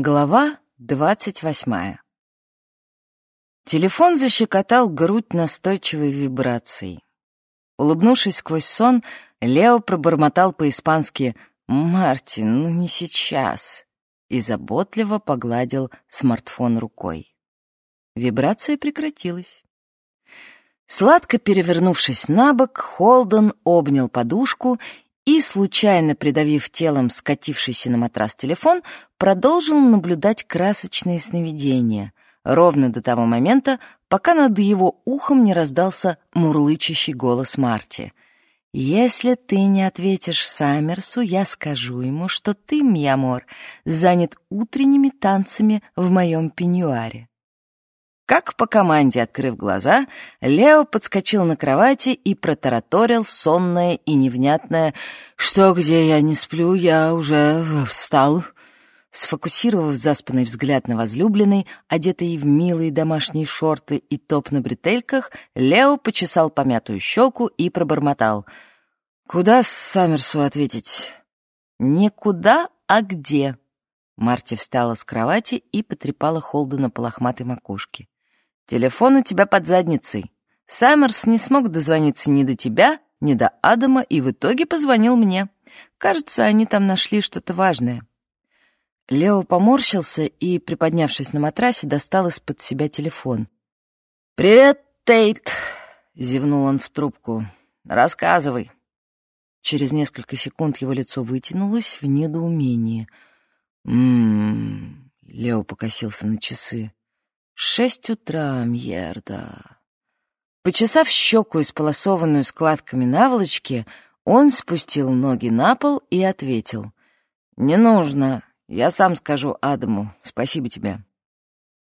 Глава двадцать восьмая. Телефон защекотал грудь настойчивой вибрацией. Улыбнувшись сквозь сон, Лео пробормотал по-испански «Мартин, ну не сейчас» и заботливо погладил смартфон рукой. Вибрация прекратилась. Сладко перевернувшись на бок, Холден обнял подушку и, случайно придавив телом скатившийся на матрас телефон, продолжил наблюдать красочные сновидения, ровно до того момента, пока над его ухом не раздался мурлычащий голос Марти. «Если ты не ответишь Саммерсу, я скажу ему, что ты, Мьямор, занят утренними танцами в моем пеньюаре». Как по команде, открыв глаза, Лео подскочил на кровати и протараторил сонное и невнятное «Что, где я не сплю, я уже встал». Сфокусировав заспанный взгляд на возлюбленной, одетый в милые домашние шорты и топ на бретельках, Лео почесал помятую щеку и пробормотал. «Куда Саммерсу ответить?» «Никуда, а где?» Марти встала с кровати и потрепала Холдена по лохматой макушке. Телефон у тебя под задницей. Саммерс не смог дозвониться ни до тебя, ни до Адама и в итоге позвонил мне. Кажется, они там нашли что-то важное. Лео поморщился и, приподнявшись на матрасе, достал из-под себя телефон. «Привет, Тейт!» — зевнул он в трубку. «Рассказывай». Через несколько секунд его лицо вытянулось в недоумении. «М-м-м...» Лео покосился на часы. Шесть утра, Мьерда. Почесав щеку, исполосованную складками наволочки, он спустил ноги на пол и ответил. «Не нужно. Я сам скажу Адаму. Спасибо тебе».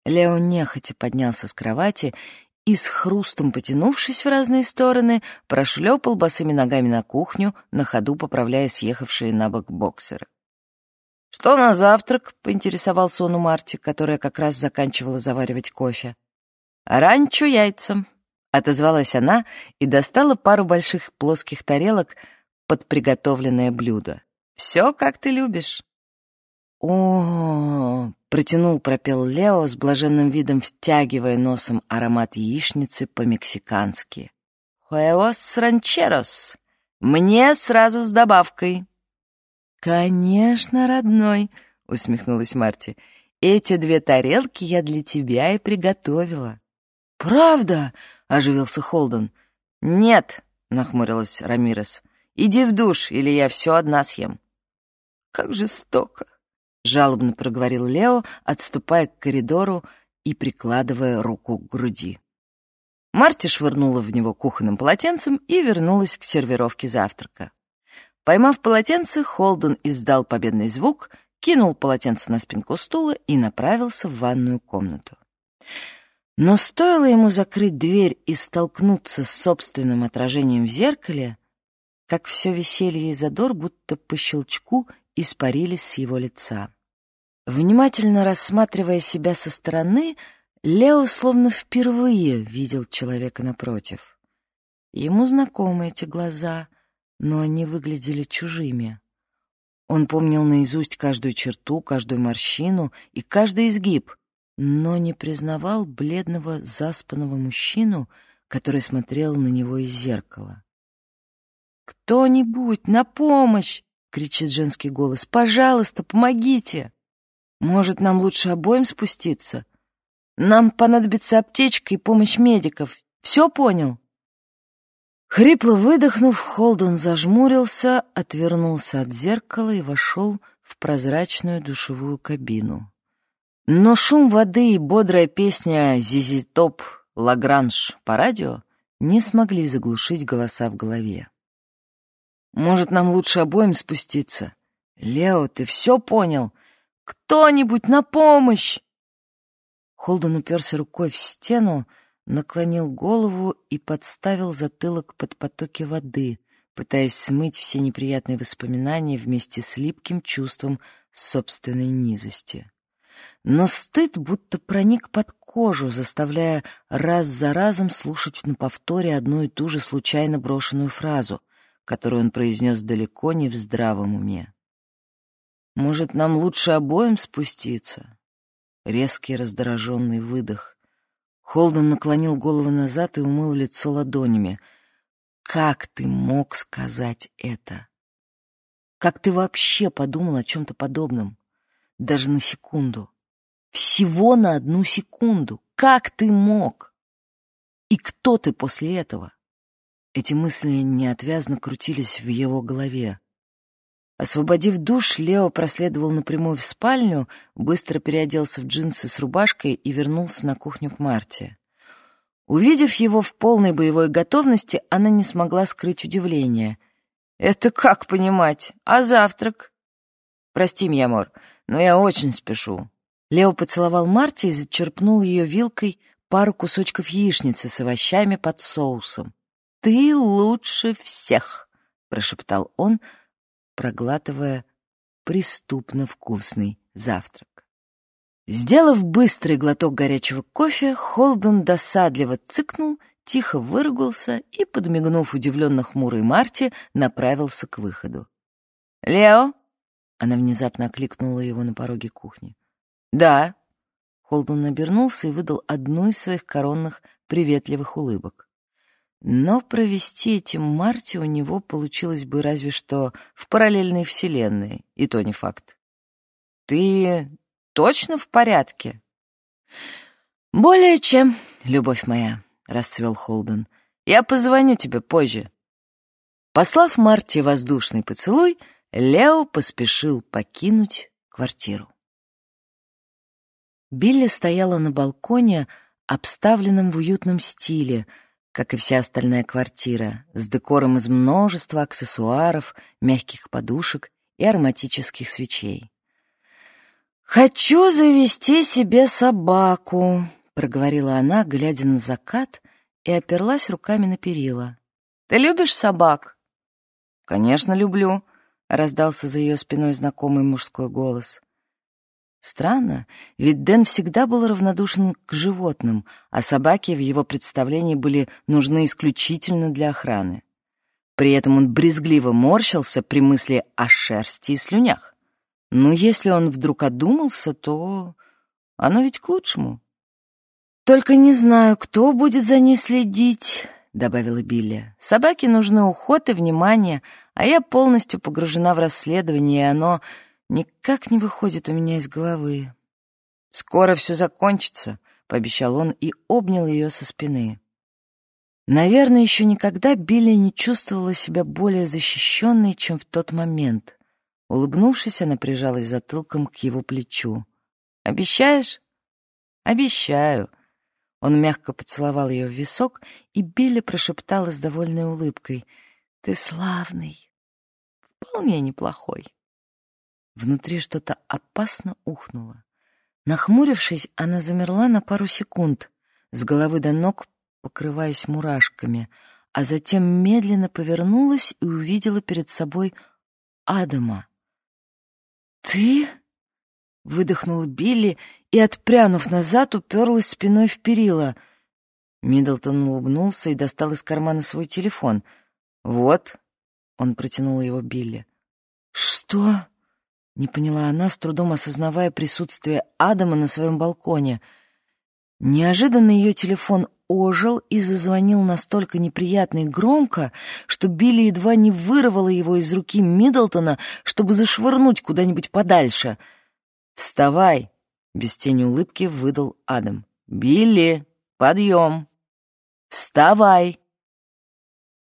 Лео нехотя поднялся с кровати и, с хрустом потянувшись в разные стороны, прошлепал босыми ногами на кухню, на ходу поправляя съехавшие на бок боксеры. «Что на завтрак?» — поинтересовался он у Марти, которая как раз заканчивала заваривать кофе. «Ранчо яйцам», — отозвалась она и достала пару больших плоских тарелок под приготовленное блюдо. «Все, как ты любишь». О, протянул, пропел Лео с блаженным видом, втягивая носом аромат яичницы по-мексикански. «Хуэос ранчерос! Мне сразу с добавкой!» «Конечно, родной», — усмехнулась Марти. «Эти две тарелки я для тебя и приготовила». «Правда?» — оживился Холден. «Нет», — нахмурилась Рамирес. «Иди в душ, или я все одна съем». «Как жестоко», — жалобно проговорил Лео, отступая к коридору и прикладывая руку к груди. Марти швырнула в него кухонным полотенцем и вернулась к сервировке завтрака. Поймав полотенце, Холден издал победный звук, кинул полотенце на спинку стула и направился в ванную комнату. Но стоило ему закрыть дверь и столкнуться с собственным отражением в зеркале, как все веселье и задор будто по щелчку испарились с его лица. Внимательно рассматривая себя со стороны, Лео словно впервые видел человека напротив. Ему знакомы эти глаза — но они выглядели чужими. Он помнил наизусть каждую черту, каждую морщину и каждый изгиб, но не признавал бледного заспанного мужчину, который смотрел на него из зеркала. «Кто-нибудь, на помощь!» — кричит женский голос. «Пожалуйста, помогите! Может, нам лучше обоим спуститься? Нам понадобится аптечка и помощь медиков. Все понял?» Хрипло выдохнув, Холден зажмурился, отвернулся от зеркала и вошел в прозрачную душевую кабину. Но шум воды и бодрая песня «Зизи Топ Лагранж» по радио не смогли заглушить голоса в голове. «Может, нам лучше обоим спуститься? Лео, ты все понял? Кто-нибудь на помощь!» Холден уперся рукой в стену, наклонил голову и подставил затылок под потоки воды, пытаясь смыть все неприятные воспоминания вместе с липким чувством собственной низости. Но стыд будто проник под кожу, заставляя раз за разом слушать на повторе одну и ту же случайно брошенную фразу, которую он произнес далеко не в здравом уме. Может, нам лучше обоим спуститься?» Резкий раздраженный выдох. Холден наклонил голову назад и умыл лицо ладонями. «Как ты мог сказать это? Как ты вообще подумал о чем-то подобном? Даже на секунду. Всего на одну секунду. Как ты мог? И кто ты после этого?» Эти мысли неотвязно крутились в его голове. Освободив душ, Лео проследовал напрямую в спальню, быстро переоделся в джинсы с рубашкой и вернулся на кухню к Марте. Увидев его в полной боевой готовности, она не смогла скрыть удивление. «Это как понимать? А завтрак?» «Прости меня, но я очень спешу». Лео поцеловал Марте и зачерпнул ее вилкой пару кусочков яичницы с овощами под соусом. «Ты лучше всех!» — прошептал он, проглатывая преступно вкусный завтрак. Сделав быстрый глоток горячего кофе, Холден досадливо цыкнул, тихо выругался и, подмигнув удивленно хмурой Марте, направился к выходу. «Лео?» — она внезапно окликнула его на пороге кухни. «Да». Холден обернулся и выдал одну из своих коронных приветливых улыбок. Но провести этим Марти у него получилось бы разве что в параллельной вселенной, и то не факт. «Ты точно в порядке?» «Более чем, любовь моя», — расцвел Холден. «Я позвоню тебе позже». Послав Марти воздушный поцелуй, Лео поспешил покинуть квартиру. Билли стояла на балконе, обставленном в уютном стиле — как и вся остальная квартира, с декором из множества аксессуаров, мягких подушек и ароматических свечей. «Хочу завести себе собаку», — проговорила она, глядя на закат, и оперлась руками на перила. «Ты любишь собак?» «Конечно, люблю», — раздался за ее спиной знакомый мужской голос. Странно, ведь Дэн всегда был равнодушен к животным, а собаки в его представлении были нужны исключительно для охраны. При этом он брезгливо морщился при мысли о шерсти и слюнях. Но если он вдруг одумался, то оно ведь к лучшему. «Только не знаю, кто будет за ней следить», — добавила Билли. «Собаке нужны уход и внимание, а я полностью погружена в расследование, и оно никак не выходит у меня из головы. «Скоро все закончится», — пообещал он и обнял ее со спины. Наверное, еще никогда Билли не чувствовала себя более защищенной, чем в тот момент. Улыбнувшись, она прижалась затылком к его плечу. «Обещаешь?» «Обещаю». Он мягко поцеловал ее в висок, и Билли прошептала с довольной улыбкой. «Ты славный, вполне неплохой». Внутри что-то опасно ухнуло. Нахмурившись, она замерла на пару секунд, с головы до ног покрываясь мурашками, а затем медленно повернулась и увидела перед собой Адама. «Ты?» — выдохнул Билли и, отпрянув назад, уперлась спиной в перила. Миддлтон улыбнулся и достал из кармана свой телефон. «Вот», — он протянул его Билли. «Что?» Не поняла она, с трудом осознавая присутствие Адама на своем балконе. Неожиданно ее телефон ожил и зазвонил настолько неприятно и громко, что Билли едва не вырвала его из руки Миддлтона, чтобы зашвырнуть куда-нибудь подальше. «Вставай!» — без тени улыбки выдал Адам. «Билли, подъем! Вставай!»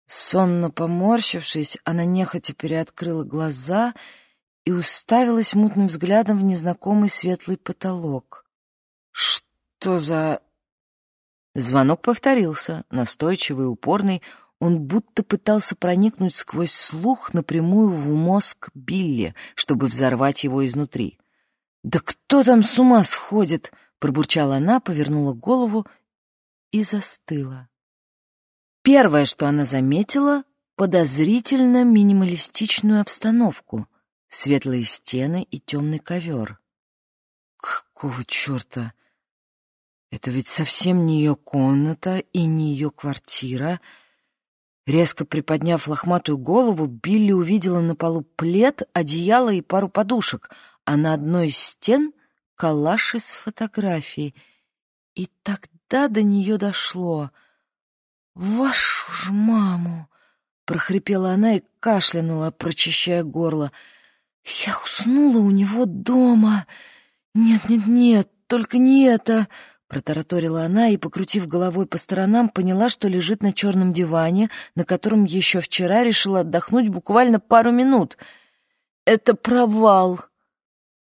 Сонно поморщившись, она нехотя переоткрыла глаза и и уставилась мутным взглядом в незнакомый светлый потолок. «Что за...» Звонок повторился, настойчивый, упорный. Он будто пытался проникнуть сквозь слух напрямую в мозг Билли, чтобы взорвать его изнутри. «Да кто там с ума сходит?» — пробурчала она, повернула голову и застыла. Первое, что она заметила — подозрительно минималистичную обстановку — светлые стены и темный ковер. Какого черта? Это ведь совсем не ее комната и не ее квартира. Резко приподняв лохматую голову, Билли увидела на полу плед, одеяло и пару подушек, а на одной из стен — коллаж из фотографий. И тогда до нее дошло. «Вашу ж маму!» — прохрипела она и кашлянула, прочищая горло. «Я уснула у него дома. Нет-нет-нет, только не это!» Протараторила она и, покрутив головой по сторонам, поняла, что лежит на черном диване, на котором еще вчера решила отдохнуть буквально пару минут. «Это провал,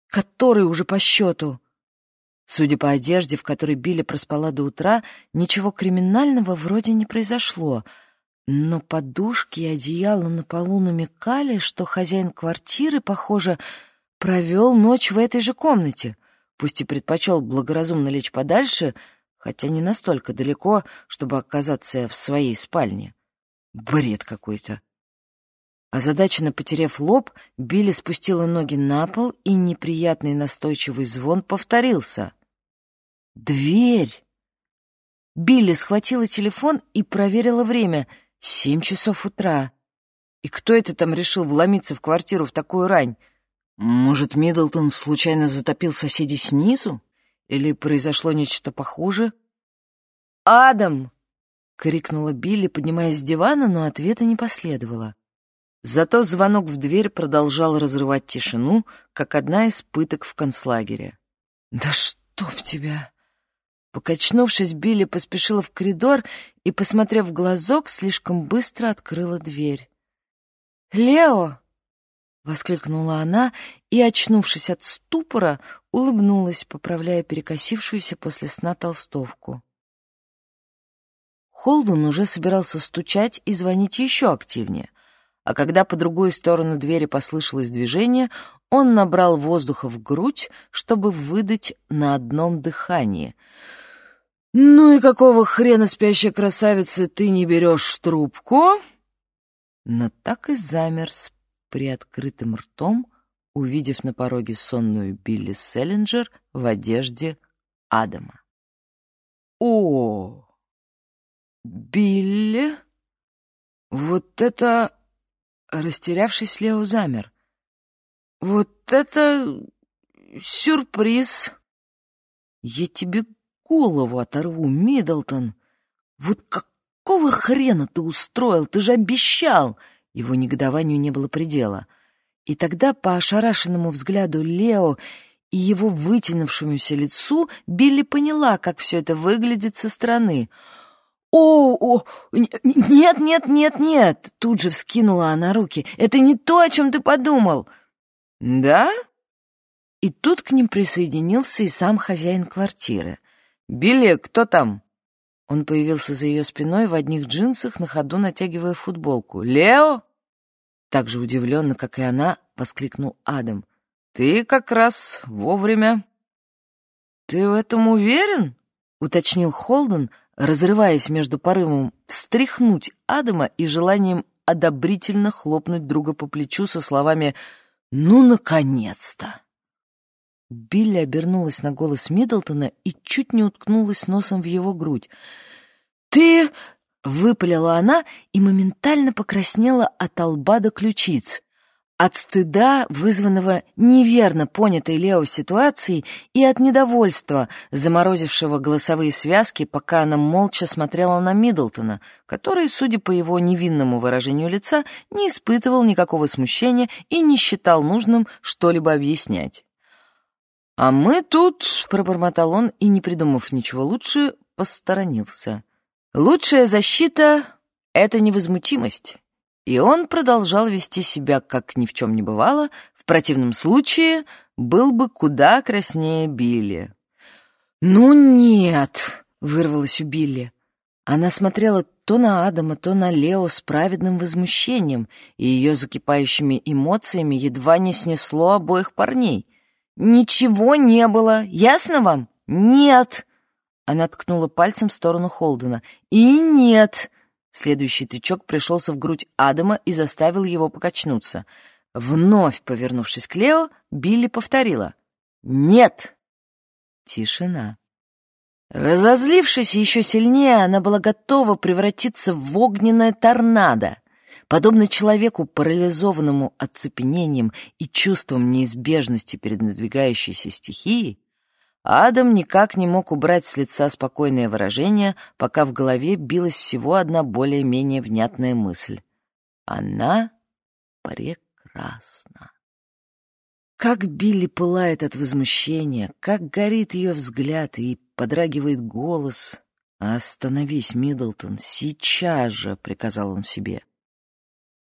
который уже по счету». Судя по одежде, в которой Билли проспала до утра, ничего криминального вроде не произошло. Но подушки и одеяло на полу намекали, что хозяин квартиры, похоже, провел ночь в этой же комнате пусть и предпочел благоразумно лечь подальше, хотя не настолько далеко, чтобы оказаться в своей спальне. Бред какой-то. Озадаченно потеряв лоб, Билли спустила ноги на пол, и неприятный настойчивый звон повторился. «Дверь!» Билли схватила телефон и проверила время. Семь часов утра. И кто это там решил вломиться в квартиру в такую рань? Может, Миддлтон случайно затопил соседей снизу? Или произошло нечто похуже? «Адам!» — крикнула Билли, поднимаясь с дивана, но ответа не последовало. Зато звонок в дверь продолжал разрывать тишину, как одна из пыток в концлагере. «Да чтоб тебя!» Покачнувшись, Билли поспешила в коридор и, посмотрев в глазок, слишком быстро открыла дверь. «Лео!» — воскликнула она и, очнувшись от ступора, улыбнулась, поправляя перекосившуюся после сна толстовку. Холден уже собирался стучать и звонить еще активнее, а когда по другую сторону двери послышалось движение, он набрал воздуха в грудь, чтобы выдать на одном дыхании. «Ну и какого хрена, спящая красавица, ты не берешь трубку?» Но так и замер с приоткрытым ртом, увидев на пороге сонную Билли Селлинджер в одежде Адама. «О, Билли? Вот это...» Растерявшись, Лео замер. «Вот это сюрприз! Я тебе голову оторву, Миддлтон! Вот какого хрена ты устроил? Ты же обещал!» Его негодованию не было предела. И тогда по ошарашенному взгляду Лео и его вытянувшемуся лицу Билли поняла, как все это выглядит со стороны. «О, о, нет, нет, нет, нет!» Тут же вскинула она руки. «Это не то, о чем ты подумал!» «Да?» И тут к ним присоединился и сам хозяин квартиры. «Билли, кто там?» Он появился за ее спиной в одних джинсах, на ходу натягивая футболку. «Лео?» Так же удивленно, как и она, воскликнул Адам. «Ты как раз вовремя». «Ты в этом уверен?» — уточнил Холден, разрываясь между порывом встряхнуть Адама и желанием одобрительно хлопнуть друга по плечу со словами «Ну, наконец-то!». Билли обернулась на голос Миддлтона и чуть не уткнулась носом в его грудь. «Ты...» — выпалила она и моментально покраснела от лба до ключиц. От стыда, вызванного неверно понятой Лео ситуацией, и от недовольства, заморозившего голосовые связки, пока она молча смотрела на Миддлтона, который, судя по его невинному выражению лица, не испытывал никакого смущения и не считал нужным что-либо объяснять. «А мы тут», — пробормотал он и, не придумав ничего лучше, посторонился. «Лучшая защита — это невозмутимость». И он продолжал вести себя, как ни в чем не бывало, в противном случае был бы куда краснее Билли. «Ну нет!» — вырвалась у Билли. Она смотрела то на Адама, то на Лео с праведным возмущением, и ее закипающими эмоциями едва не снесло обоих парней. «Ничего не было. Ясно вам? Нет!» Она ткнула пальцем в сторону Холдена. «И нет!» Следующий тычок пришелся в грудь Адама и заставил его покачнуться. Вновь повернувшись к Лео, Билли повторила. «Нет!» Тишина. Разозлившись еще сильнее, она была готова превратиться в огненное торнадо. Подобно человеку, парализованному оцепенением и чувством неизбежности перед надвигающейся стихией, Адам никак не мог убрать с лица спокойное выражение, пока в голове билась всего одна более-менее внятная мысль. Она прекрасна. Как Билли пылает от возмущения, как горит ее взгляд и подрагивает голос. «Остановись, Миддлтон, сейчас же!» — приказал он себе.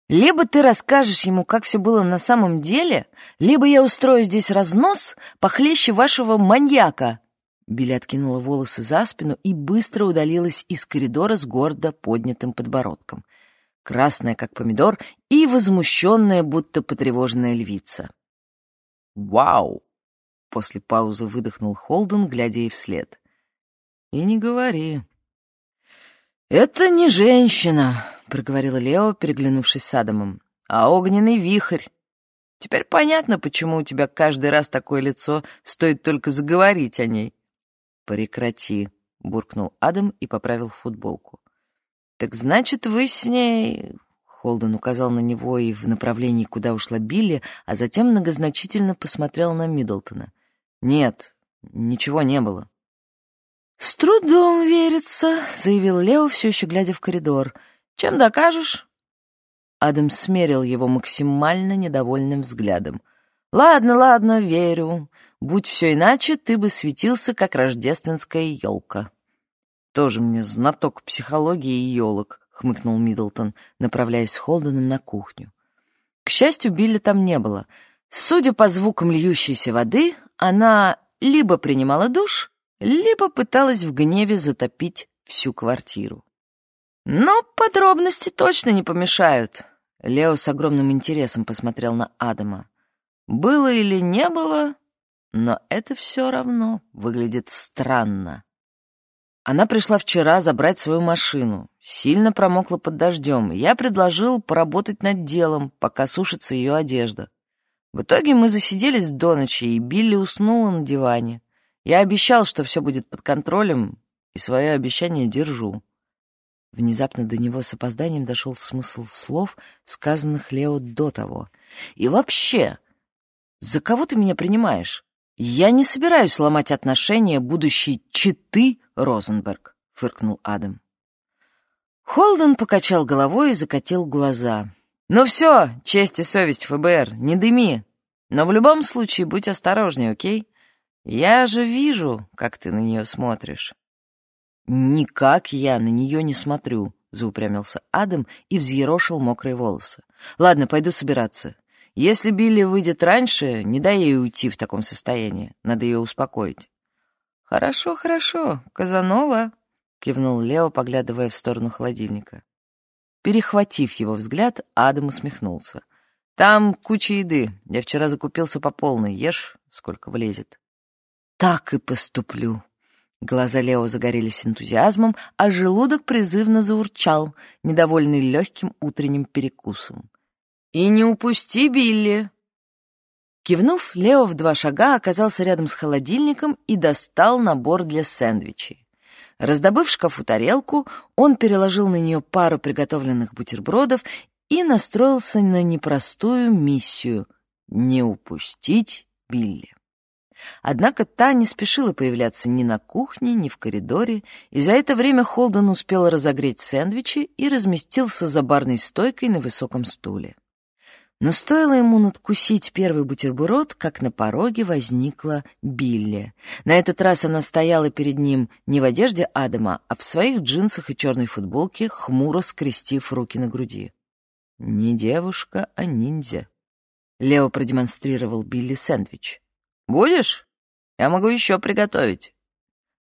«Либо ты расскажешь ему, как все было на самом деле, либо я устрою здесь разнос похлеще вашего маньяка!» Билли откинула волосы за спину и быстро удалилась из коридора с гордо поднятым подбородком. Красная, как помидор, и возмущенная, будто потревоженная львица. «Вау!» — после паузы выдохнул Холден, глядя ей вслед. «И не говори». «Это не женщина», — проговорила Лео, переглянувшись с Адамом, «а огненный вихрь. Теперь понятно, почему у тебя каждый раз такое лицо, стоит только заговорить о ней». «Прекрати», — буркнул Адам и поправил футболку. «Так значит, вы с ней...» Холден указал на него и в направлении, куда ушла Билли, а затем многозначительно посмотрел на Миддлтона. «Нет, ничего не было». «С трудом верится», — заявил Лео, все еще глядя в коридор. «Чем докажешь?» Адам смерил его максимально недовольным взглядом. «Ладно, ладно, верю. Будь все иначе, ты бы светился, как рождественская елка». «Тоже мне знаток психологии и елок», — хмыкнул Миддлтон, направляясь с Холденом на кухню. К счастью, Билли там не было. Судя по звукам льющейся воды, она либо принимала душ, либо пыталась в гневе затопить всю квартиру. Но подробности точно не помешают. Лео с огромным интересом посмотрел на Адама. Было или не было, но это все равно выглядит странно. Она пришла вчера забрать свою машину. Сильно промокла под дождем. Я предложил поработать над делом, пока сушится ее одежда. В итоге мы засиделись до ночи, и Билли уснула на диване. Я обещал, что все будет под контролем, и свое обещание держу. Внезапно до него с опозданием дошел смысл слов, сказанных Лео до того. «И вообще, за кого ты меня принимаешь? Я не собираюсь ломать отношения будущей читы Розенберг», — фыркнул Адам. Холден покачал головой и закатил глаза. «Ну все, честь и совесть ФБР, не дыми. Но в любом случае будь осторожней, окей? Я же вижу, как ты на нее смотришь». «Никак я на нее не смотрю», — заупрямился Адам и взъерошил мокрые волосы. «Ладно, пойду собираться. Если Билли выйдет раньше, не дай ей уйти в таком состоянии. Надо ее успокоить». «Хорошо, хорошо, Казанова», — кивнул Лео, поглядывая в сторону холодильника. Перехватив его взгляд, Адам усмехнулся. «Там куча еды. Я вчера закупился по полной. Ешь, сколько влезет». «Так и поступлю». Глаза Лео загорелись энтузиазмом, а желудок призывно заурчал, недовольный легким утренним перекусом. «И не упусти Билли!» Кивнув, Лео в два шага оказался рядом с холодильником и достал набор для сэндвичей. Раздобыв шкафу тарелку, он переложил на нее пару приготовленных бутербродов и настроился на непростую миссию — не упустить Билли. Однако та не спешила появляться ни на кухне, ни в коридоре, и за это время Холден успел разогреть сэндвичи и разместился за барной стойкой на высоком стуле. Но стоило ему надкусить первый бутерброд, как на пороге возникла Билли. На этот раз она стояла перед ним не в одежде Адама, а в своих джинсах и черной футболке, хмуро скрестив руки на груди. «Не девушка, а ниндзя». Лео продемонстрировал Билли сэндвич. «Будешь? Я могу еще приготовить».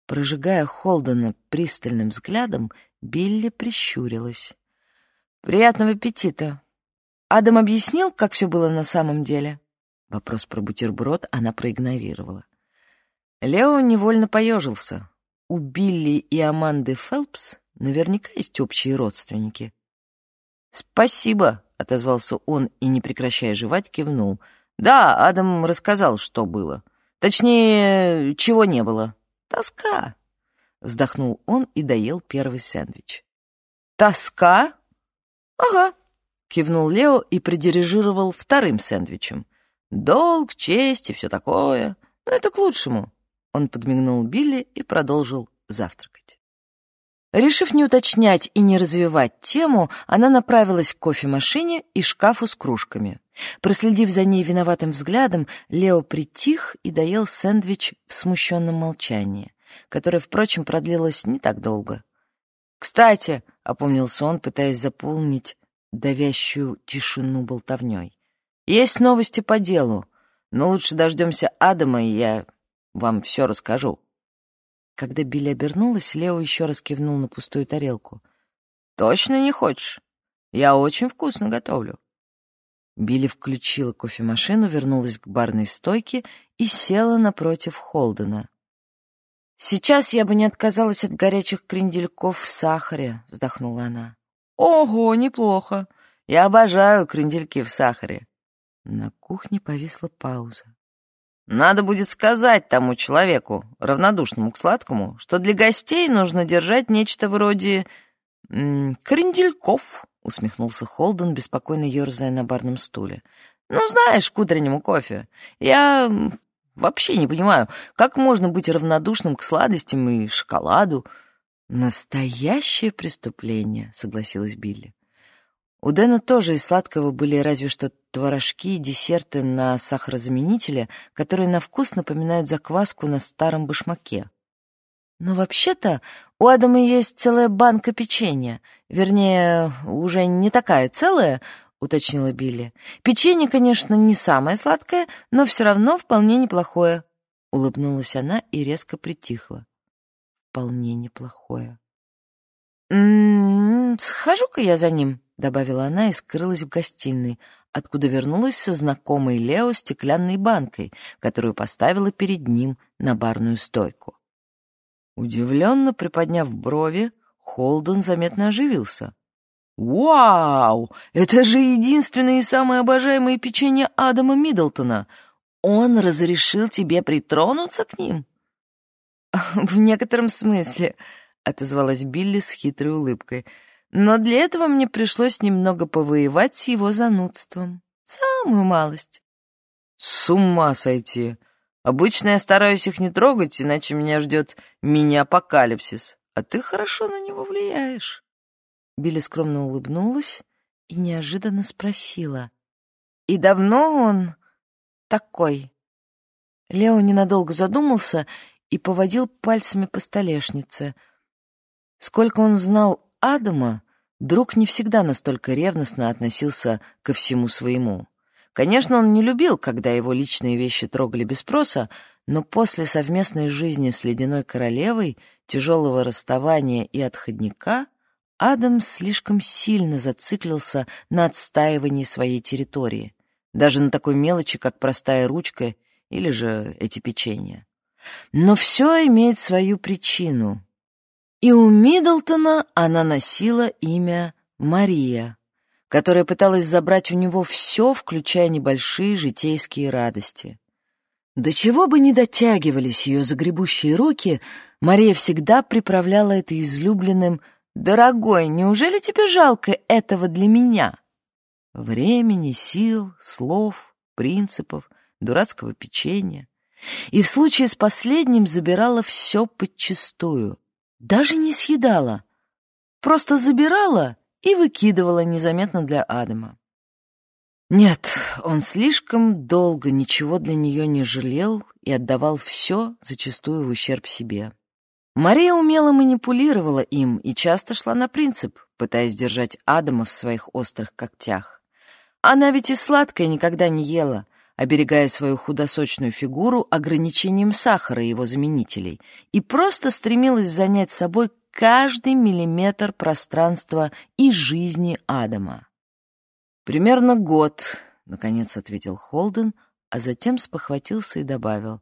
Прожигая Холдена пристальным взглядом, Билли прищурилась. «Приятного аппетита!» Адам объяснил, как все было на самом деле? Вопрос про бутерброд она проигнорировала. Лео невольно поежился. У Билли и Аманды Фелпс наверняка есть общие родственники. «Спасибо», — отозвался он и, не прекращая жевать, кивнул. «Да, Адам рассказал, что было. Точнее, чего не было. Тоска», — вздохнул он и доел первый сэндвич. «Тоска? Ага, кивнул Лео и придирижировал вторым сэндвичем. «Долг, честь и все такое. Но это к лучшему». Он подмигнул Билли и продолжил завтракать. Решив не уточнять и не развивать тему, она направилась к кофемашине и шкафу с кружками. Проследив за ней виноватым взглядом, Лео притих и доел сэндвич в смущенном молчании, которое, впрочем, продлилось не так долго. «Кстати», — опомнился он, пытаясь заполнить давящую тишину болтовней, «есть новости по делу, но лучше дождемся Адама, и я вам все расскажу». Когда Билли обернулась, Лео еще раз кивнул на пустую тарелку. «Точно не хочешь? Я очень вкусно готовлю». Билли включила кофемашину, вернулась к барной стойке и села напротив Холдена. «Сейчас я бы не отказалась от горячих крендельков в сахаре», — вздохнула она. «Ого, неплохо. Я обожаю крендельки в сахаре». На кухне повисла пауза. «Надо будет сказать тому человеку, равнодушному к сладкому, что для гостей нужно держать нечто вроде... Крендельков», — усмехнулся Холден, беспокойно ерзая на барном стуле. «Ну, знаешь, к утреннему кофе. Я вообще не понимаю, как можно быть равнодушным к сладостям и шоколаду». «Настоящее преступление», — согласилась Билли. У Дэна тоже из сладкого были разве что творожки и десерты на сахарозаменителе, которые на вкус напоминают закваску на старом башмаке. Но вообще-то у Адама есть целая банка печенья. Вернее, уже не такая целая, уточнила Билли. Печенье, конечно, не самое сладкое, но все равно вполне неплохое. Улыбнулась она и резко притихла. Вполне неплохое. «М-м, схожу-ка я за ним», — добавила она и скрылась в гостиной, откуда вернулась со знакомой Лео стеклянной банкой, которую поставила перед ним на барную стойку. Удивленно приподняв брови, Холден заметно оживился. «Вау! Это же единственное и самое обожаемое печенье Адама Миддлтона! Он разрешил тебе притронуться к ним?» «В некотором смысле», — отозвалась Билли с хитрой улыбкой — но для этого мне пришлось немного повоевать с его занудством. Самую малость. С ума сойти. Обычно я стараюсь их не трогать, иначе меня ждет мини-апокалипсис. А ты хорошо на него влияешь. Билли скромно улыбнулась и неожиданно спросила. «И давно он такой?» Лео ненадолго задумался и поводил пальцами по столешнице. Сколько он знал Адама, друг не всегда настолько ревностно относился ко всему своему. Конечно, он не любил, когда его личные вещи трогали без спроса, но после совместной жизни с Ледяной Королевой, тяжелого расставания и отходника, Адам слишком сильно зациклился на отстаивании своей территории, даже на такой мелочи, как простая ручка или же эти печенья. Но все имеет свою причину, и у Миддлтона она носила имя Мария, которая пыталась забрать у него все, включая небольшие житейские радости. До чего бы ни дотягивались ее загребущие руки, Мария всегда приправляла это излюбленным «Дорогой, неужели тебе жалко этого для меня?» Времени, сил, слов, принципов, дурацкого печенья. И в случае с последним забирала все подчистую, даже не съедала, просто забирала и выкидывала незаметно для Адама. Нет, он слишком долго ничего для нее не жалел и отдавал все, зачастую в ущерб себе. Мария умело манипулировала им и часто шла на принцип, пытаясь держать Адама в своих острых когтях. Она ведь и сладкое никогда не ела, оберегая свою худосочную фигуру ограничением сахара и его заменителей, и просто стремилась занять собой каждый миллиметр пространства и жизни Адама. «Примерно год», — наконец ответил Холден, а затем спохватился и добавил.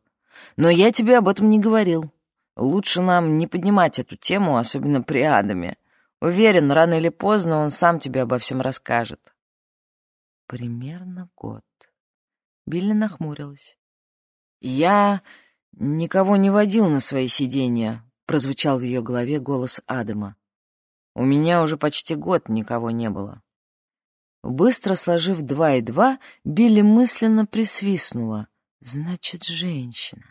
«Но я тебе об этом не говорил. Лучше нам не поднимать эту тему, особенно при Адаме. Уверен, рано или поздно он сам тебе обо всем расскажет». «Примерно год». Билли нахмурилась. «Я никого не водил на свои сиденья», — прозвучал в ее голове голос Адама. «У меня уже почти год никого не было». Быстро сложив два и два, Билли мысленно присвистнула. Значит, женщина.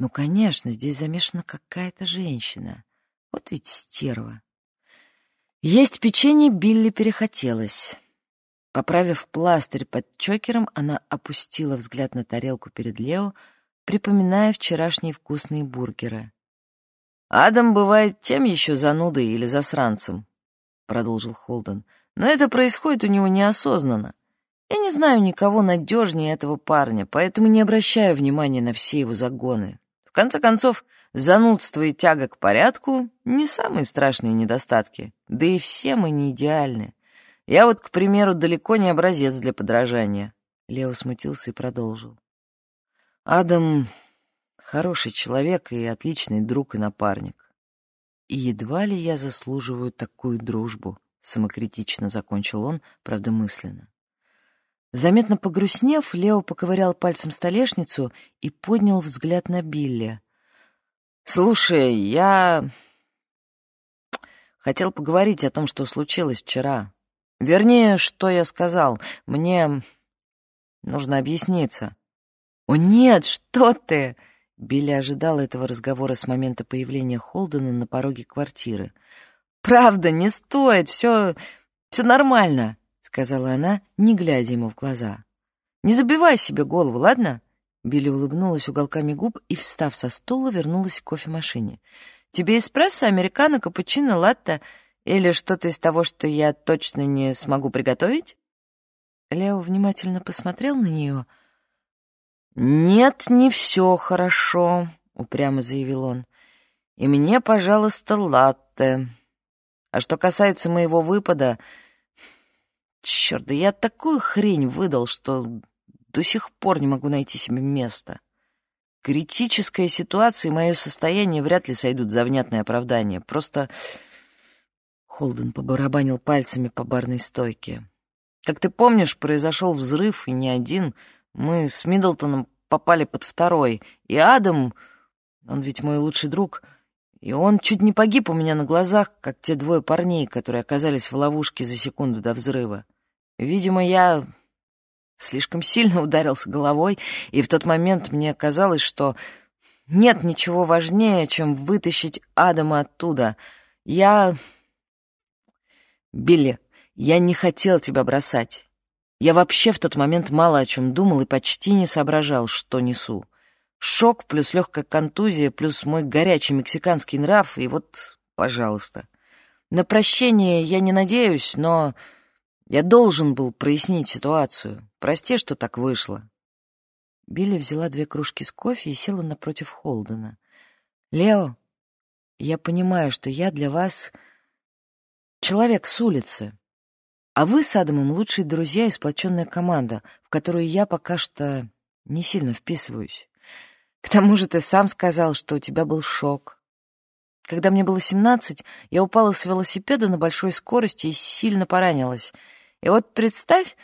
Ну, конечно, здесь замешана какая-то женщина. Вот ведь стерва. Есть печенье Билли перехотелось. Поправив пластырь под чокером, она опустила взгляд на тарелку перед Лео, припоминая вчерашние вкусные бургеры. «Адам бывает тем еще занудой или засранцем», — продолжил Холден. «Но это происходит у него неосознанно. Я не знаю никого надежнее этого парня, поэтому не обращаю внимания на все его загоны. В конце концов, занудство и тяга к порядку — не самые страшные недостатки, да и все мы не идеальны. Я вот, к примеру, далеко не образец для подражания». Лео смутился и продолжил. «Адам Хороший человек и отличный друг и напарник. И едва ли я заслуживаю такую дружбу, самокритично закончил он, правда мысленно. Заметно погрустнев, Лео поковырял пальцем столешницу и поднял взгляд на Билли. «Слушай, я хотел поговорить о том, что случилось вчера. Вернее, что я сказал. Мне нужно объясниться». «О нет, что ты!» Билли ожидала этого разговора с момента появления Холдена на пороге квартиры. «Правда, не стоит, все, все нормально», — сказала она, не глядя ему в глаза. «Не забивай себе голову, ладно?» Билли улыбнулась уголками губ и, встав со стула, вернулась к кофемашине. «Тебе эспрессо, американо, капучино, латте или что-то из того, что я точно не смогу приготовить?» Лео внимательно посмотрел на нее — «Нет, не все хорошо», — упрямо заявил он. «И мне, пожалуйста, латте. А что касается моего выпада... Черт, да я такую хрень выдал, что до сих пор не могу найти себе места. Критическая ситуация и мое состояние вряд ли сойдут за внятное оправдание. Просто...» Холден побарабанил пальцами по барной стойке. «Как ты помнишь, произошел взрыв, и не один...» Мы с Миддлтоном попали под второй, и Адам, он ведь мой лучший друг, и он чуть не погиб у меня на глазах, как те двое парней, которые оказались в ловушке за секунду до взрыва. Видимо, я слишком сильно ударился головой, и в тот момент мне казалось, что нет ничего важнее, чем вытащить Адама оттуда. Я... Билли, я не хотел тебя бросать. Я вообще в тот момент мало о чем думал и почти не соображал, что несу. Шок плюс легкая контузия плюс мой горячий мексиканский нрав, и вот, пожалуйста. На прощение я не надеюсь, но я должен был прояснить ситуацию. Прости, что так вышло. Билли взяла две кружки с кофе и села напротив Холдена. «Лео, я понимаю, что я для вас человек с улицы. А вы с Адамом лучшие друзья и сплоченная команда, в которую я пока что не сильно вписываюсь. К тому же ты сам сказал, что у тебя был шок. Когда мне было семнадцать, я упала с велосипеда на большой скорости и сильно поранилась. И вот представь,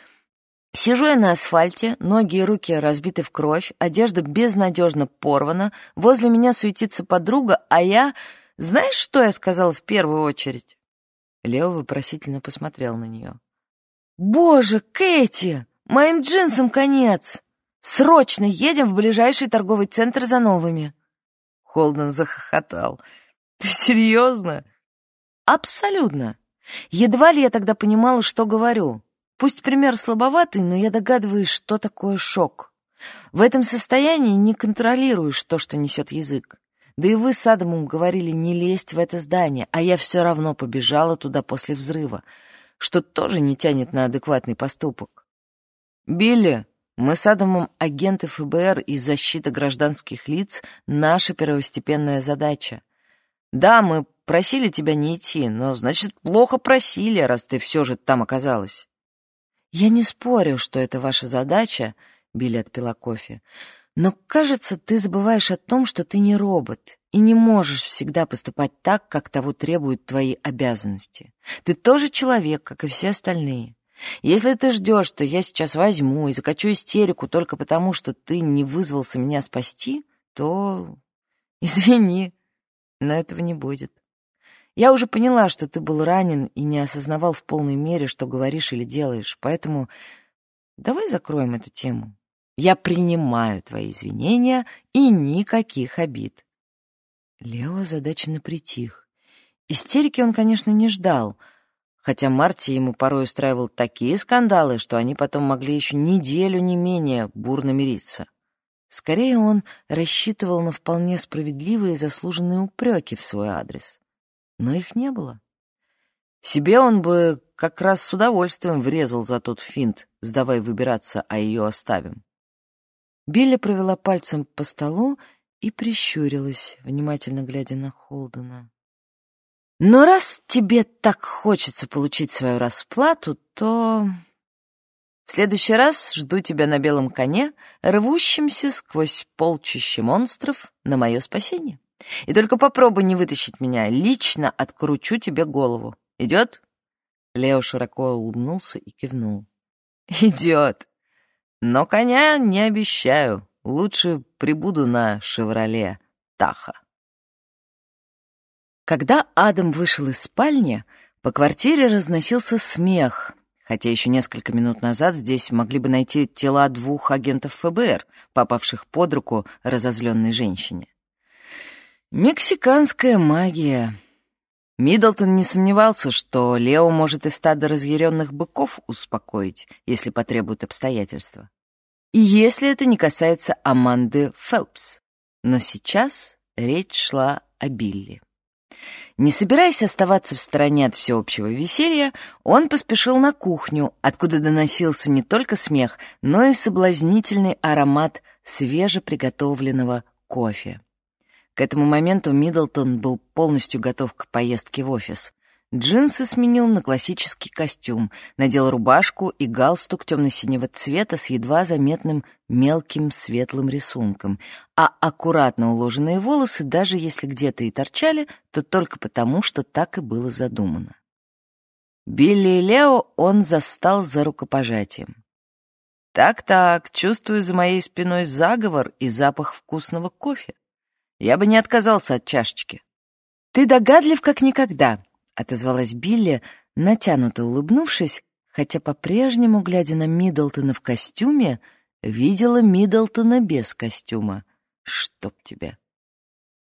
сижу я на асфальте, ноги и руки разбиты в кровь, одежда безнадежно порвана, возле меня суетится подруга, а я... Знаешь, что я сказала в первую очередь? Лео вопросительно посмотрел на нее. «Боже, Кэти! Моим джинсам конец! Срочно едем в ближайший торговый центр за новыми!» Холден захохотал. «Ты серьезно?» «Абсолютно. Едва ли я тогда понимала, что говорю. Пусть пример слабоватый, но я догадываюсь, что такое шок. В этом состоянии не контролируешь то, что несет язык. Да и вы с Адамом говорили не лезть в это здание, а я все равно побежала туда после взрыва, что тоже не тянет на адекватный поступок. «Билли, мы с Адамом агенты ФБР и защита гражданских лиц — наша первостепенная задача. Да, мы просили тебя не идти, но, значит, плохо просили, раз ты все же там оказалась». «Я не спорю, что это ваша задача», — Билли отпила кофе, — но, кажется, ты забываешь о том, что ты не робот и не можешь всегда поступать так, как того требуют твои обязанности. Ты тоже человек, как и все остальные. Если ты ждешь, что я сейчас возьму и закачу истерику только потому, что ты не вызвался меня спасти, то извини, но этого не будет. Я уже поняла, что ты был ранен и не осознавал в полной мере, что говоришь или делаешь, поэтому давай закроем эту тему. Я принимаю твои извинения и никаких обид». Лео озадаченно притих. Истерики он, конечно, не ждал, хотя Марти ему порой устраивал такие скандалы, что они потом могли еще неделю, не менее, бурно мириться. Скорее, он рассчитывал на вполне справедливые и заслуженные упреки в свой адрес. Но их не было. Себе он бы как раз с удовольствием врезал за тот финт «сдавай выбираться, а ее оставим». Билли провела пальцем по столу и прищурилась, внимательно глядя на Холдена. «Но раз тебе так хочется получить свою расплату, то в следующий раз жду тебя на белом коне, рвущемся сквозь полчище монстров на мое спасение. И только попробуй не вытащить меня, лично откручу тебе голову. Идет?» Лео широко улыбнулся и кивнул. «Идет. Но коня не обещаю. Лучше прибуду на «Шевроле» Таха». Когда Адам вышел из спальни, по квартире разносился смех, хотя еще несколько минут назад здесь могли бы найти тела двух агентов ФБР, попавших под руку разозленной женщине. Мексиканская магия. Миддлтон не сомневался, что Лео может и стадо разъяренных быков успокоить, если потребуют обстоятельства. И если это не касается Аманды Фелпс. Но сейчас речь шла о Билли. Не собираясь оставаться в стороне от всеобщего веселья, он поспешил на кухню, откуда доносился не только смех, но и соблазнительный аромат свежеприготовленного кофе. К этому моменту Миддлтон был полностью готов к поездке в офис. Джинсы сменил на классический костюм, надел рубашку и галстук темно-синего цвета с едва заметным мелким светлым рисунком, а аккуратно уложенные волосы, даже если где-то и торчали, то только потому, что так и было задумано. Билли и Лео он застал за рукопожатием. «Так-так, чувствую за моей спиной заговор и запах вкусного кофе. Я бы не отказался от чашечки». «Ты догадлив, как никогда», отозвалась Билли, натянуто улыбнувшись, хотя по-прежнему, глядя на Миддлтона в костюме, видела Миддлтона без костюма. Чтоб тебя.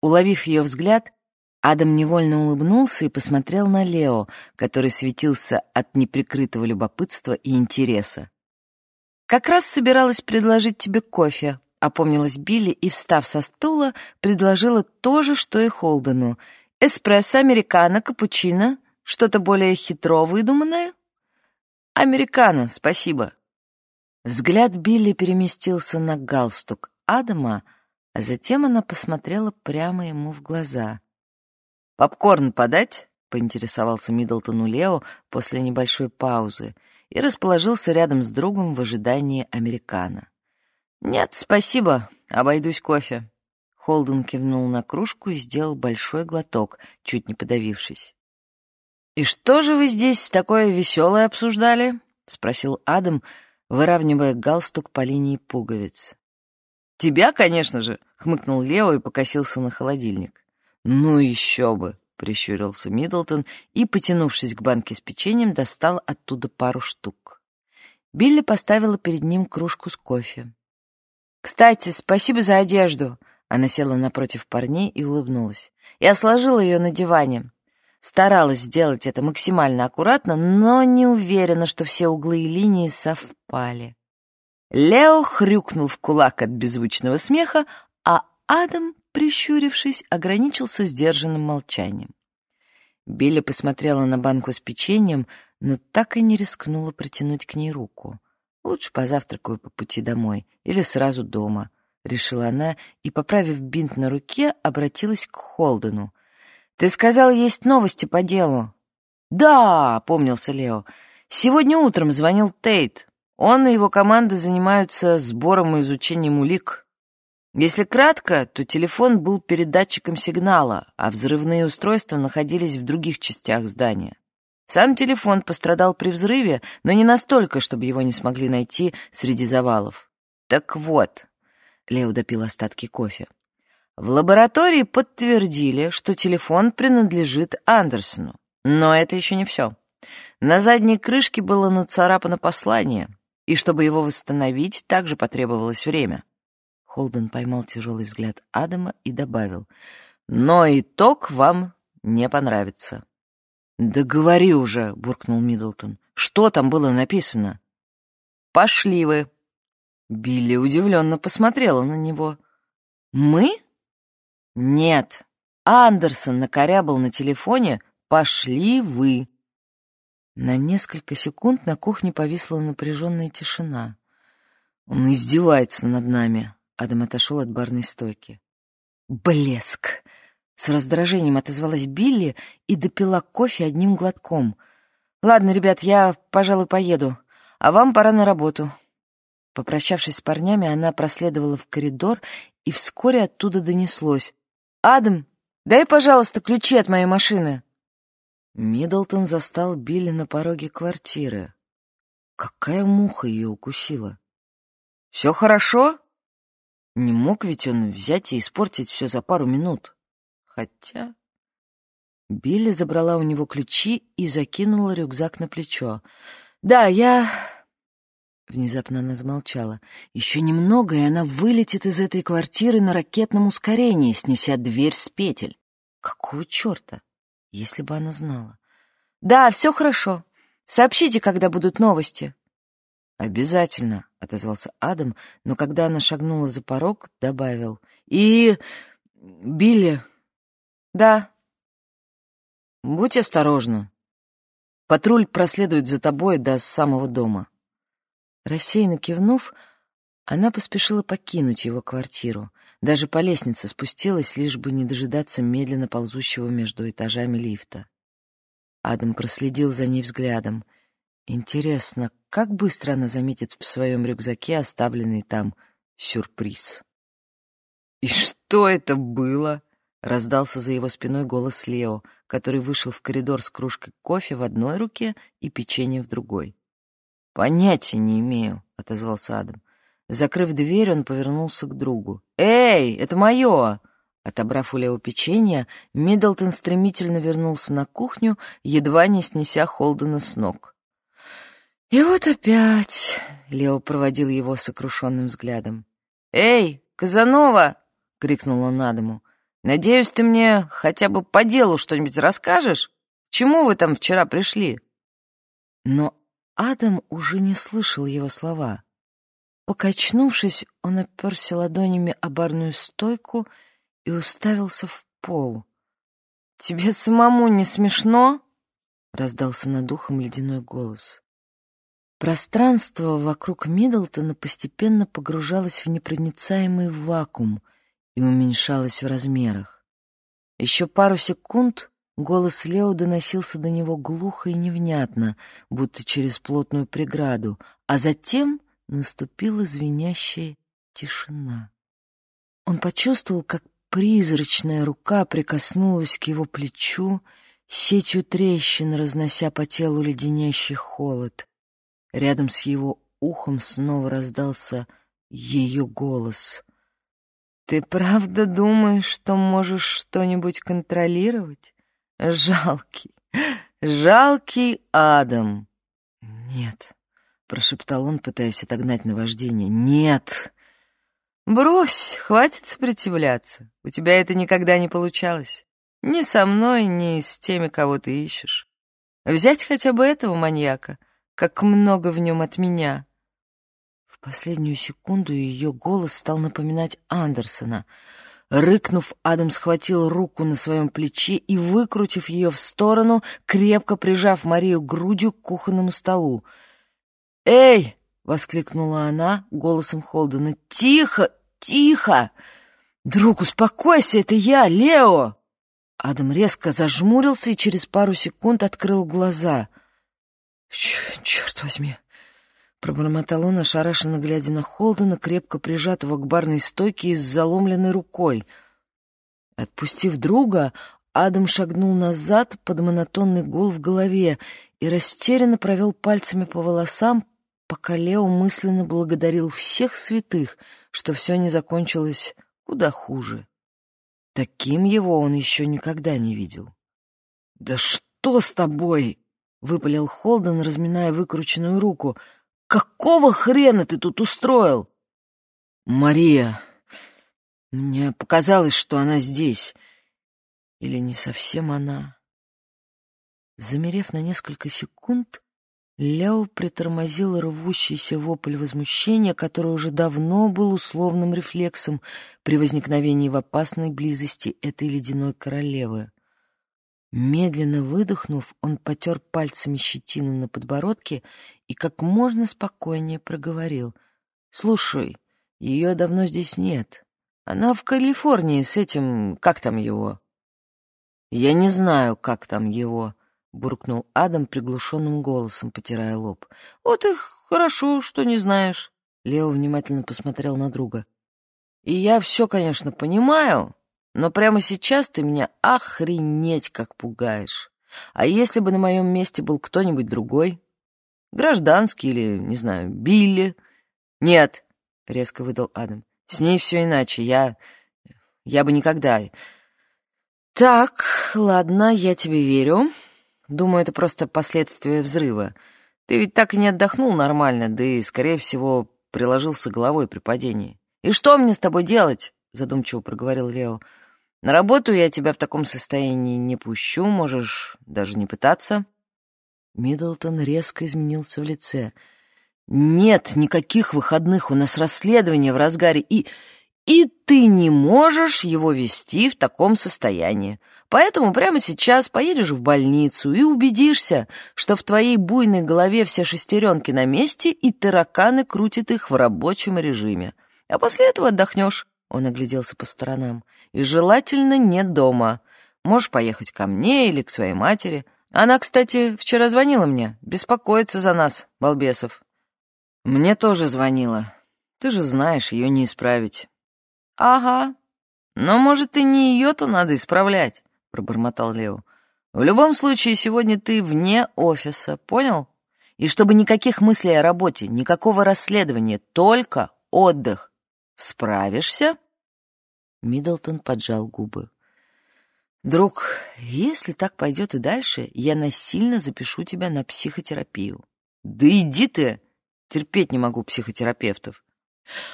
Уловив ее взгляд, Адам невольно улыбнулся и посмотрел на Лео, который светился от неприкрытого любопытства и интереса. «Как раз собиралась предложить тебе кофе», — опомнилась Билли и, встав со стула, предложила то же, что и Холдену — Эспрессо, американо, капучино, что-то более хитро выдуманное? Американо, спасибо. Взгляд Билли переместился на галстук Адама, а затем она посмотрела прямо ему в глаза. «Попкорн подать?» — поинтересовался Миддлтон у Лео после небольшой паузы и расположился рядом с другом в ожидании американо. «Нет, спасибо, обойдусь кофе». Холден кивнул на кружку и сделал большой глоток, чуть не подавившись. «И что же вы здесь такое веселое обсуждали?» — спросил Адам, выравнивая галстук по линии пуговиц. «Тебя, конечно же!» — хмыкнул Лео и покосился на холодильник. «Ну еще бы!» — прищурился Миддлтон и, потянувшись к банке с печеньем, достал оттуда пару штук. Билли поставила перед ним кружку с кофе. «Кстати, спасибо за одежду!» Она села напротив парней и улыбнулась. Я сложила ее на диване. Старалась сделать это максимально аккуратно, но не уверена, что все углы и линии совпали. Лео хрюкнул в кулак от беззвучного смеха, а Адам, прищурившись, ограничился сдержанным молчанием. Билли посмотрела на банку с печеньем, но так и не рискнула протянуть к ней руку. Лучше позавтракаю по пути домой или сразу дома —— решила она и, поправив бинт на руке, обратилась к Холдену. «Ты сказал, есть новости по делу?» «Да», — помнился Лео. «Сегодня утром звонил Тейт. Он и его команда занимаются сбором и изучением улик. Если кратко, то телефон был передатчиком сигнала, а взрывные устройства находились в других частях здания. Сам телефон пострадал при взрыве, но не настолько, чтобы его не смогли найти среди завалов. Так вот, Лео допил остатки кофе. В лаборатории подтвердили, что телефон принадлежит Андерсону. Но это еще не все. На задней крышке было нацарапано послание, и чтобы его восстановить, также потребовалось время. Холден поймал тяжелый взгляд Адама и добавил, «Но итог вам не понравится». «Да говори уже», — буркнул Миддлтон. «Что там было написано?» «Пошли вы». Билли удивленно посмотрела на него. «Мы?» «Нет». Андерсон накорябал на телефоне «Пошли вы». На несколько секунд на кухне повисла напряженная тишина. «Он издевается над нами», — Адам отошел от барной стойки. «Блеск!» — с раздражением отозвалась Билли и допила кофе одним глотком. «Ладно, ребят, я, пожалуй, поеду, а вам пора на работу». Попрощавшись с парнями, она проследовала в коридор, и вскоре оттуда донеслось. «Адам, дай, пожалуйста, ключи от моей машины». Миддлтон застал Билли на пороге квартиры. Какая муха ее укусила? «Все хорошо?» Не мог ведь он взять и испортить все за пару минут. Хотя... Билли забрала у него ключи и закинула рюкзак на плечо. «Да, я...» Внезапно она замолчала. Еще немного, и она вылетит из этой квартиры на ракетном ускорении, снеся дверь с петель. Какого черта? Если бы она знала. «Да, все хорошо. Сообщите, когда будут новости». «Обязательно», — отозвался Адам, но когда она шагнула за порог, добавил. «И... Билли...» «Да». «Будь осторожна. Патруль проследует за тобой до самого дома». Рассеянно кивнув, она поспешила покинуть его квартиру. Даже по лестнице спустилась, лишь бы не дожидаться медленно ползущего между этажами лифта. Адам проследил за ней взглядом. Интересно, как быстро она заметит в своем рюкзаке оставленный там сюрприз. «И что это было?» — раздался за его спиной голос Лео, который вышел в коридор с кружкой кофе в одной руке и печенье в другой. «Понятия не имею», — отозвался Адам. Закрыв дверь, он повернулся к другу. «Эй, это мое!» Отобрав у Лео печенье, Миддлтон стремительно вернулся на кухню, едва не снеся Холдена с ног. «И вот опять...» — Лео проводил его сокрушенным взглядом. «Эй, Казанова!» — крикнул он Адаму. «Надеюсь, ты мне хотя бы по делу что-нибудь расскажешь? чему вы там вчера пришли?» Но Адам уже не слышал его слова. Покачнувшись, он оперся ладонями о барную стойку и уставился в пол. «Тебе самому не смешно?» — раздался над ухом ледяной голос. Пространство вокруг Миддлтона постепенно погружалось в непроницаемый вакуум и уменьшалось в размерах. Еще пару секунд Голос Лео доносился до него глухо и невнятно, будто через плотную преграду, а затем наступила звенящая тишина. Он почувствовал, как призрачная рука прикоснулась к его плечу, сетью трещин разнося по телу леденящий холод. Рядом с его ухом снова раздался ее голос. «Ты правда думаешь, что можешь что-нибудь контролировать?» Жалкий, жалкий Адам. Нет, прошептал он, пытаясь отогнать наваждение. Нет. Брось, хватит сопротивляться. У тебя это никогда не получалось. Ни со мной, ни с теми, кого ты ищешь. Взять хотя бы этого маньяка, как много в нем от меня. Последнюю секунду ее голос стал напоминать Андерсона — Рыкнув, Адам схватил руку на своем плече и, выкрутив ее в сторону, крепко прижав Марию грудью к кухонному столу. «Эй!» — воскликнула она голосом Холдена. «Тихо! Тихо! Друг, успокойся, это я, Лео!» Адам резко зажмурился и через пару секунд открыл глаза. «Черт возьми!» Пробормотал он, ошарашенно глядя на Холдена, крепко прижатого к барной стойке и с заломленной рукой. Отпустив друга, Адам шагнул назад под монотонный гул в голове и растерянно провел пальцами по волосам, пока Лео мысленно благодарил всех святых, что все не закончилось куда хуже. Таким его он еще никогда не видел. «Да что с тобой?» — выпалил Холден, разминая выкрученную руку. «Какого хрена ты тут устроил?» «Мария, мне показалось, что она здесь. Или не совсем она?» Замерев на несколько секунд, Ляо притормозил рвущийся вопль возмущения, который уже давно был условным рефлексом при возникновении в опасной близости этой ледяной королевы. Медленно выдохнув, он потер пальцами щетину на подбородке и как можно спокойнее проговорил. «Слушай, ее давно здесь нет. Она в Калифорнии с этим... как там его?» «Я не знаю, как там его», — буркнул Адам приглушенным голосом, потирая лоб. «Вот их хорошо, что не знаешь». Лео внимательно посмотрел на друга. «И я все, конечно, понимаю, но прямо сейчас ты меня охренеть как пугаешь. А если бы на моем месте был кто-нибудь другой? Гражданский или, не знаю, Билли?» «Нет», — резко выдал Адам, — «с ней все иначе. Я... я бы никогда...» «Так, ладно, я тебе верю». Думаю, это просто последствия взрыва. Ты ведь так и не отдохнул нормально, да и, скорее всего, приложился головой при падении. «И что мне с тобой делать?» — задумчиво проговорил Лео. «На работу я тебя в таком состоянии не пущу, можешь даже не пытаться». Миддлтон резко изменился в лице. «Нет никаких выходных, у нас расследование в разгаре, и... И ты не можешь его вести в таком состоянии. Поэтому прямо сейчас поедешь в больницу и убедишься, что в твоей буйной голове все шестеренки на месте, и тараканы крутят их в рабочем режиме. А после этого отдохнешь. Он огляделся по сторонам. И желательно не дома. Можешь поехать ко мне или к своей матери. Она, кстати, вчера звонила мне. Беспокоится за нас, балбесов. Мне тоже звонила. Ты же знаешь, ее не исправить. «Ага. Но, может, и не ее-то надо исправлять», — пробормотал Лео. «В любом случае, сегодня ты вне офиса, понял? И чтобы никаких мыслей о работе, никакого расследования, только отдых. Справишься?» Миддлтон поджал губы. «Друг, если так пойдет и дальше, я насильно запишу тебя на психотерапию». «Да иди ты! Терпеть не могу психотерапевтов.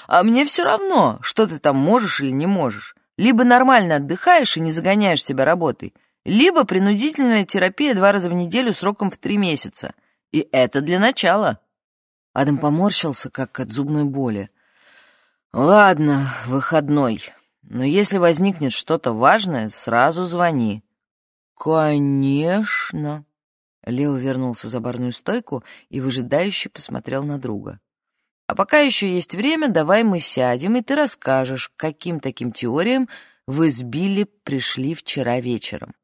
А мне все равно, что ты там можешь или не можешь. Либо нормально отдыхаешь и не загоняешь себя работой, либо принудительная терапия два раза в неделю сроком в три месяца. И это для начала. Адам поморщился, как от зубной боли. «Ладно, выходной. Но если возникнет что-то важное, сразу звони». «Конечно». Лео вернулся за барную стойку и выжидающе посмотрел на друга. А пока еще есть время, давай мы сядем, и ты расскажешь, каким таким теориям вы с Билли пришли вчера вечером.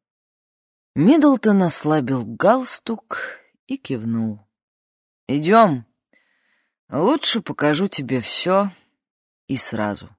Миддлтон ослабил галстук и кивнул. «Идем. Лучше покажу тебе все и сразу».